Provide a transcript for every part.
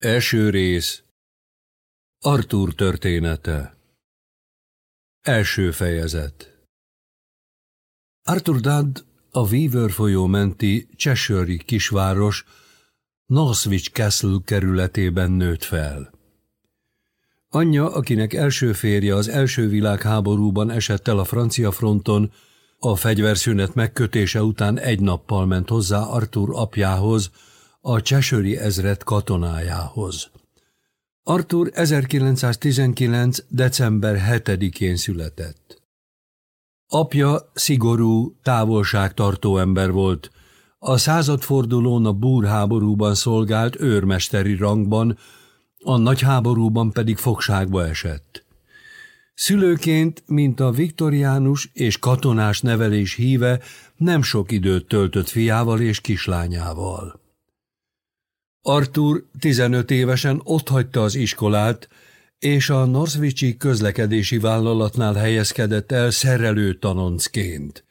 Első rész. Arthur története. Első fejezet. Arthur Dudd a Weaver folyó menti Cheshire kisváros Northwich Castle kerületében nőtt fel. Anyja, akinek első férje az első világháborúban esett el a francia fronton, a fegyverszünet megkötése után egy nappal ment hozzá Arthur apjához, a Csesöri ezred katonájához. Arthur 1919. december 7-én született. Apja szigorú, távolságtartó ember volt. A századfordulón a búrháborúban szolgált őrmesteri rangban, a nagyháborúban pedig fogságba esett. Szülőként, mint a viktoriánus és katonás nevelés híve, nem sok időt töltött fiával és kislányával. Arthur 15 évesen otthagyta az iskolát, és a Northwichi közlekedési vállalatnál helyezkedett el szerelő tanoncként.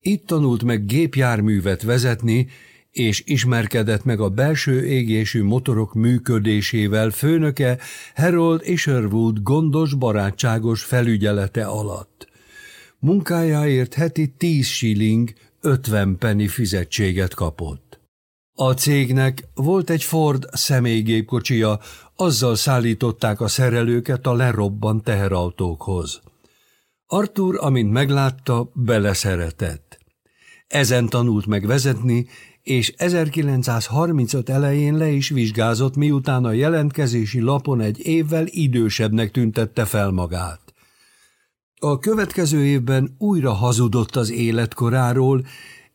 Itt tanult meg gépjárművet vezetni, és ismerkedett meg a belső égésű motorok működésével főnöke Harold Isherwood gondos, barátságos felügyelete alatt. Munkájáért heti 10 shilling 50 penny fizetséget kapott. A cégnek volt egy Ford személygépkocsia, azzal szállították a szerelőket a lerobbant teherautókhoz. Arthur, amint meglátta, beleszeretett. Ezen tanult meg vezetni, és 1935 elején le is vizsgázott, miután a jelentkezési lapon egy évvel idősebbnek tüntette fel magát. A következő évben újra hazudott az életkoráról,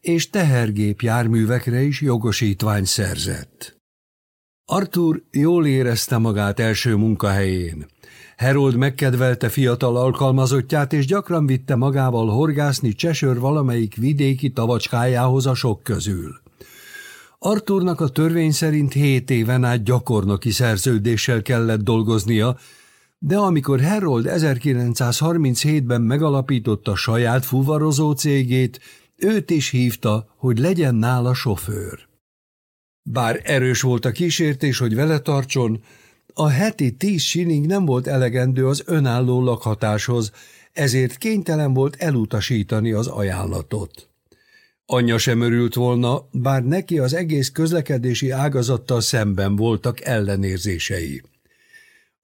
és tehergép járművekre is jogosítvány szerzett. Arthur jól érezte magát első munkahelyén. Herold megkedvelte fiatal alkalmazottját, és gyakran vitte magával horgászni Csesör valamelyik vidéki tavacskájához a sok közül. Arthurnak a törvény szerint hét éven át gyakornoki szerződéssel kellett dolgoznia, de amikor Herold 1937-ben megalapította saját fuvarozó cégét, Őt is hívta, hogy legyen nála sofőr. Bár erős volt a kísértés, hogy vele tartson, a heti tíz sining nem volt elegendő az önálló lakhatáshoz, ezért kénytelen volt elutasítani az ajánlatot. Anyja sem örült volna, bár neki az egész közlekedési ágazattal szemben voltak ellenérzései.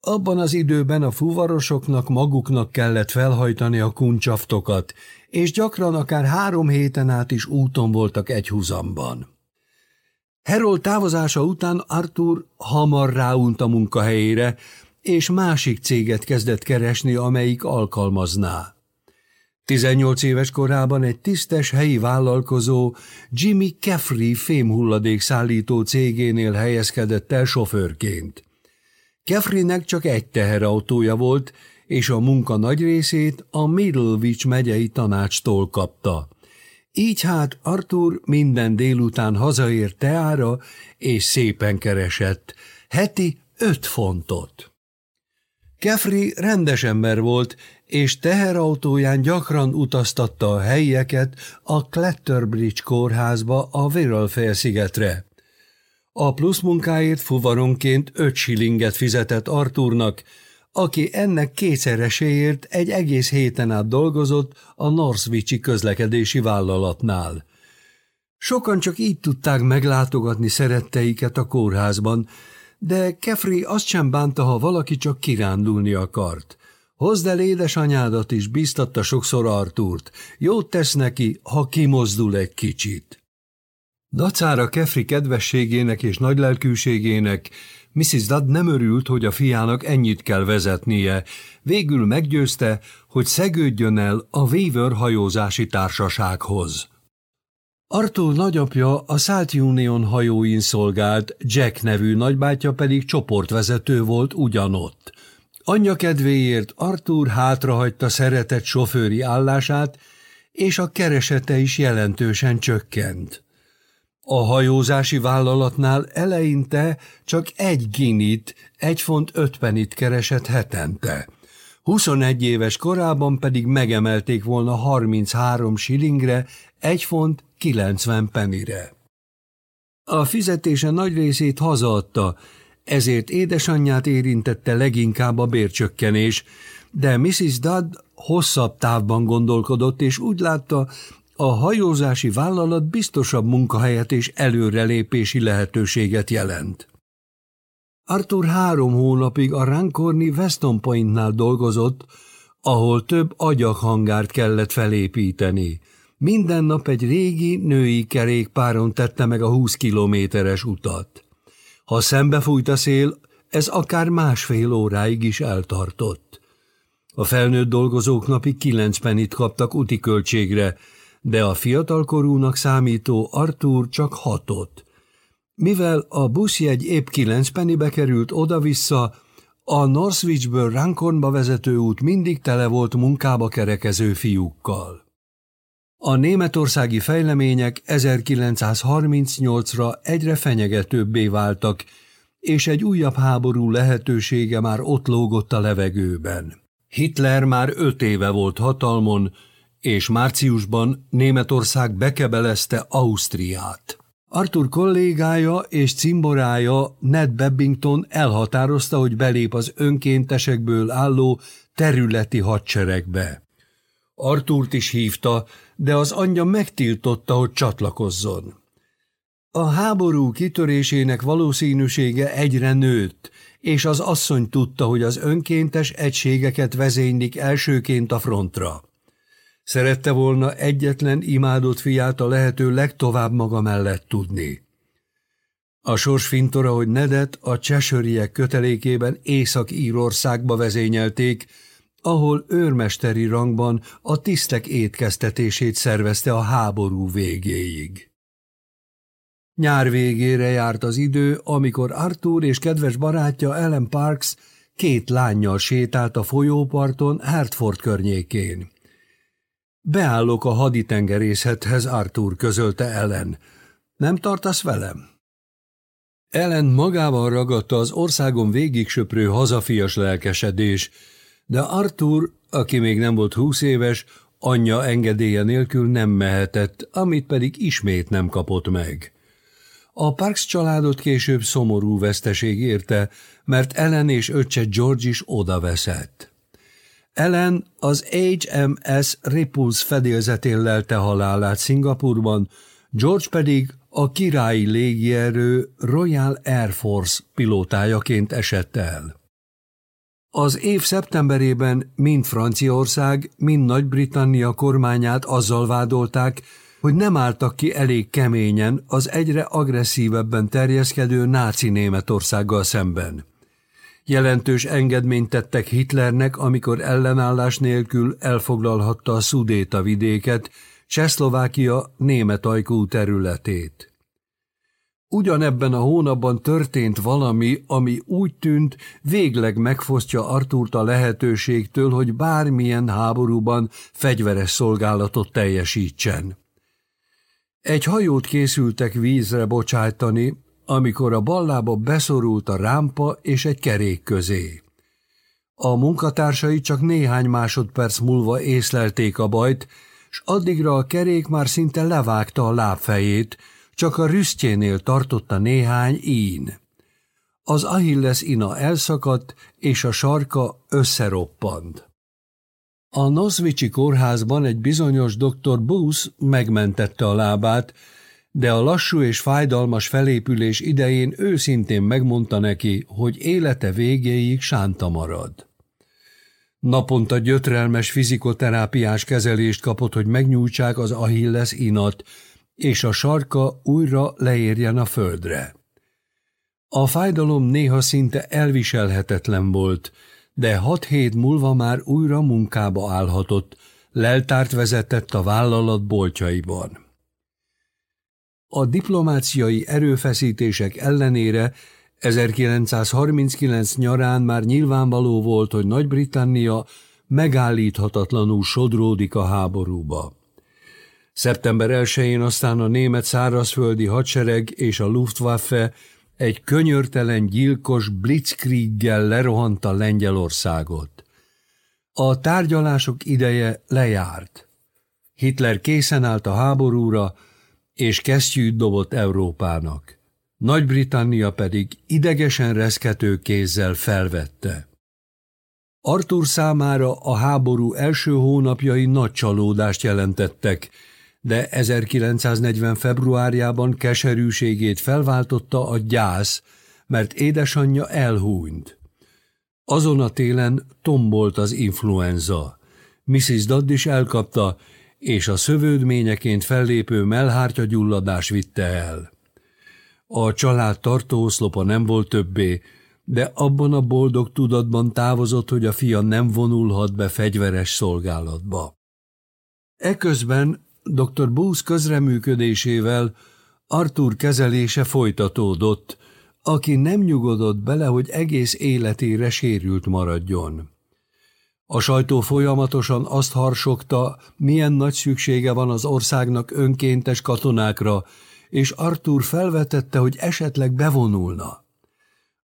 Abban az időben a fuvarosoknak maguknak kellett felhajtani a kuncsaftokat, és gyakran akár három héten át is úton voltak egy húzamban. Herold távozása után Arthur hamar ráunt a munkahelyére, és másik céget kezdett keresni, amelyik alkalmazná. 18 éves korában egy tisztes helyi vállalkozó Jimmy Kefri fémhulladék szállító cégénél helyezkedett el sofőrként. Kefrinek csak egy teherautója volt, és a munka nagy részét a Middlewich megyei tanácstól kapta. Így hát Arthur minden délután hazaért teára, és szépen keresett, heti öt fontot. Kefri rendes ember volt, és teherautóján gyakran utaztatta a helyieket a Clatterbridge kórházba a Wirral félszigetre. A plusz munkáért fuvaronként öt silinget fizetett Arthurnak, aki ennek kétszereséért egy egész héten át dolgozott a Northwichi közlekedési vállalatnál. Sokan csak így tudták meglátogatni szeretteiket a kórházban, de Kefri azt sem bánta, ha valaki csak kirándulni akart. Hozd el édesanyádat is, biztatta sokszor Artúrt. Jót tesz neki, ha kimozdul egy kicsit. Dacára Kefri kedvességének és nagylelkűségének Mrs. Dudd nem örült, hogy a fiának ennyit kell vezetnie. Végül meggyőzte, hogy szegődjön el a Weaver hajózási társasághoz. Arthur nagyapja a Salt Union hajóin szolgált, Jack nevű nagybátyja pedig csoportvezető volt ugyanott. Anyja kedvéért Arthur hátrahagyta szeretett sofőri állását, és a keresete is jelentősen csökkent. A hajózási vállalatnál eleinte csak egy ginit, egy font öt penit keresett hetente. 21 éves korában pedig megemelték volna 33 shillingre, egy font 90 penire. A fizetése nagy részét hazaadta, ezért édesanyját érintette leginkább a bércsökkenés, de Mrs. Dodd hosszabb távban gondolkodott, és úgy látta, a hajózási vállalat biztosabb munkahelyet és előrelépési lehetőséget jelent. Arthur három hónapig a Rancorni Weston Pointnál dolgozott, ahol több agyakhangárt kellett felépíteni. Minden nap egy régi női kerékpáron tette meg a 20 kilométeres utat. Ha szembefújt a szél, ez akár másfél óráig is eltartott. A felnőtt dolgozók napi kilenc penit kaptak úti költségre, de a fiatalkorúnak számító Artúr csak hatot. Mivel a buszjegy épp kilenc penibe került oda-vissza, a Northwichből Rancornba vezető út mindig tele volt munkába kerekező fiúkkal. A németországi fejlemények 1938-ra egyre fenyegetőbbé váltak, és egy újabb háború lehetősége már ott lógott a levegőben. Hitler már öt éve volt hatalmon, és márciusban Németország bekebelezte Ausztriát. Arthur kollégája és cimborája Ned Bebbington elhatározta, hogy belép az önkéntesekből álló területi hadseregbe. Artúrt is hívta, de az anyja megtiltotta, hogy csatlakozzon. A háború kitörésének valószínűsége egyre nőtt, és az asszony tudta, hogy az önkéntes egységeket vezénylik elsőként a frontra. Szerette volna egyetlen imádott fiát a lehető legtovább maga mellett tudni. A sors fintora, hogy Nedet a csesöriek kötelékében Észak-Írországba vezényelték, ahol őrmesteri rangban a tisztek étkeztetését szervezte a háború végéig. Nyár végére járt az idő, amikor Arthur és kedves barátja Ellen Parks két lányjal sétált a folyóparton Hertford környékén. Beállok a haditengerészethez, Arthur közölte Ellen. Nem tartasz velem? Ellen magával ragadta az országon végig söprő hazafias lelkesedés, de Arthur, aki még nem volt húsz éves, anyja engedélye nélkül nem mehetett, amit pedig ismét nem kapott meg. A Parks családot később szomorú veszteség érte, mert Ellen és öccse George is odaveszett. Ellen az HMS Repulse fedélzetén lelte halálát Szingapurban, George pedig a királyi légierő Royal Air Force pilótájaként esett el. Az év szeptemberében mind Franciaország, mind Nagy-Britannia kormányát azzal vádolták, hogy nem álltak ki elég keményen az egyre agresszívebben terjeszkedő náci Németországgal szemben. Jelentős engedményt tettek Hitlernek, amikor ellenállás nélkül elfoglalhatta a Szudéta vidéket, Csehszlovákia német ajkú területét. Ugyanebben a hónapban történt valami, ami úgy tűnt, végleg megfosztja Artúrt a lehetőségtől, hogy bármilyen háborúban fegyveres szolgálatot teljesítsen. Egy hajót készültek vízre bocsájtani, amikor a ballába beszorult a rámpa és egy kerék közé. A munkatársai csak néhány másodperc múlva észlelték a bajt, s addigra a kerék már szinte levágta a lábfejét, csak a rüsztjénél tartotta néhány ín. Az Achilles ina elszakadt, és a sarka összeroppant. A Nosvicsi kórházban egy bizonyos dr. Booth megmentette a lábát, de a lassú és fájdalmas felépülés idején őszintén megmondta neki, hogy élete végéig sánta marad. Naponta gyötrelmes fizikoterápiás kezelést kapott, hogy megnyújtsák az Achilles inat, és a sarka újra leérjen a földre. A fájdalom néha szinte elviselhetetlen volt, de hat hét múlva már újra munkába állhatott, leltárt vezetett a vállalat boltjaiban. A diplomáciai erőfeszítések ellenére 1939 nyarán már nyilvánvaló volt, hogy Nagy-Britannia megállíthatatlanul sodródik a háborúba. Szeptember 1-én aztán a német szárazföldi hadsereg és a Luftwaffe egy könyörtelen gyilkos blitzkrieggel lerohanta Lengyelországot. A tárgyalások ideje lejárt. Hitler készen állt a háborúra, és kesztyűt dobott Európának. Nagy-Britannia pedig idegesen reszkető kézzel felvette. Arthur számára a háború első hónapjai nagy csalódást jelentettek, de 1940. februárjában keserűségét felváltotta a gyász, mert édesanyja elhúnyt. Azon a télen tombolt az influenza. Mrs. Dodd is elkapta, és a szövődményeként fellépő melhártya gyulladás vitte el. A család tartóoszlopa nem volt többé, de abban a boldog tudatban távozott, hogy a fia nem vonulhat be fegyveres szolgálatba. Eközben dr. Booth közreműködésével Arthur kezelése folytatódott, aki nem nyugodott bele, hogy egész életére sérült maradjon. A sajtó folyamatosan azt harsogta, milyen nagy szüksége van az országnak önkéntes katonákra, és Arthur felvetette, hogy esetleg bevonulna.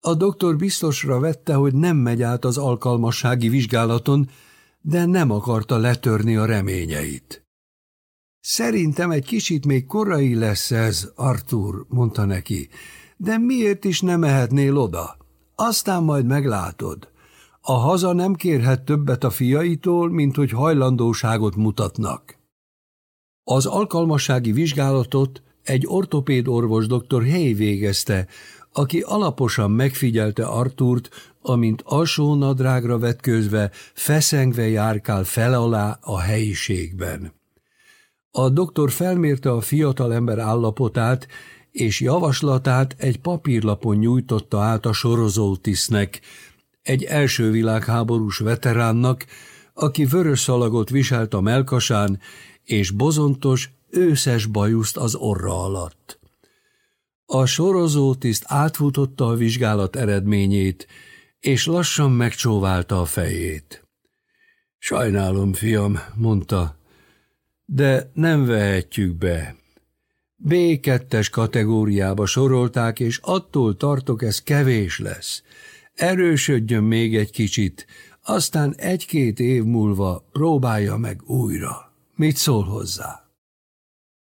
A doktor biztosra vette, hogy nem megy át az alkalmassági vizsgálaton, de nem akarta letörni a reményeit. Szerintem egy kicsit még korai lesz ez, Arthur, mondta neki, de miért is nem mehetnél oda? Aztán majd meglátod. A haza nem kérhet többet a fiaitól, mint hogy hajlandóságot mutatnak. Az alkalmassági vizsgálatot egy ortopéd orvos dr. Hay végezte, aki alaposan megfigyelte Artúrt, amint alsó nadrágra vetkőzve, feszengve járkál fel alá a helyiségben. A doktor felmérte a fiatalember állapotát, és javaslatát egy papírlapon nyújtotta át a sorozótisznek, egy első világháborús veteránnak, aki vörös szalagot viselt a melkasán, és bozontos, őszes bajuszt az orra alatt. A sorozótiszt átfutotta a vizsgálat eredményét, és lassan megcsóválta a fejét. Sajnálom, fiam, mondta, de nem vehetjük be. B2-es kategóriába sorolták, és attól tartok, ez kevés lesz. Erősödjön még egy kicsit, aztán egy-két év múlva próbálja meg újra. Mit szól hozzá?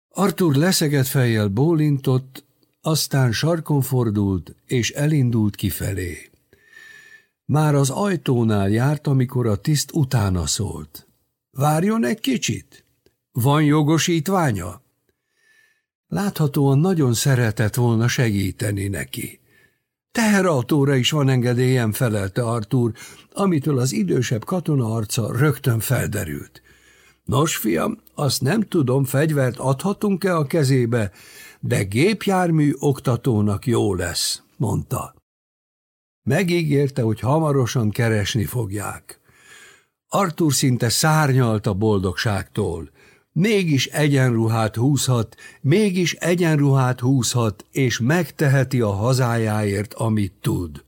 Arthur leszegett fejjel bólintott, aztán sarkon fordult, és elindult kifelé. Már az ajtónál járt, amikor a tiszt utána szólt. Várjon egy kicsit. Van jogosítványa? Láthatóan nagyon szeretett volna segíteni neki. Teherautóra is van engedélyem, felelte Artúr, amitől az idősebb katona arca rögtön felderült. Nos, fiam, azt nem tudom, fegyvert adhatunk-e a kezébe, de gépjármű oktatónak jó lesz, mondta. Megígérte, hogy hamarosan keresni fogják. Artur szinte szárnyalt a boldogságtól. Mégis egyenruhát húzhat, mégis egyenruhát húzhat, és megteheti a hazájáért, amit tud.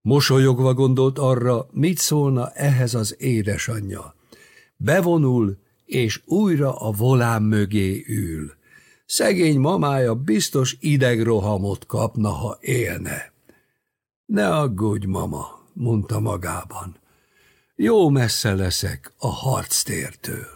Mosolyogva gondolt arra, mit szólna ehhez az édesanyja. Bevonul, és újra a volán mögé ül. Szegény mamája biztos idegrohamot kapna, ha élne. Ne aggódj, mama, mondta magában. Jó messze leszek a harctértől.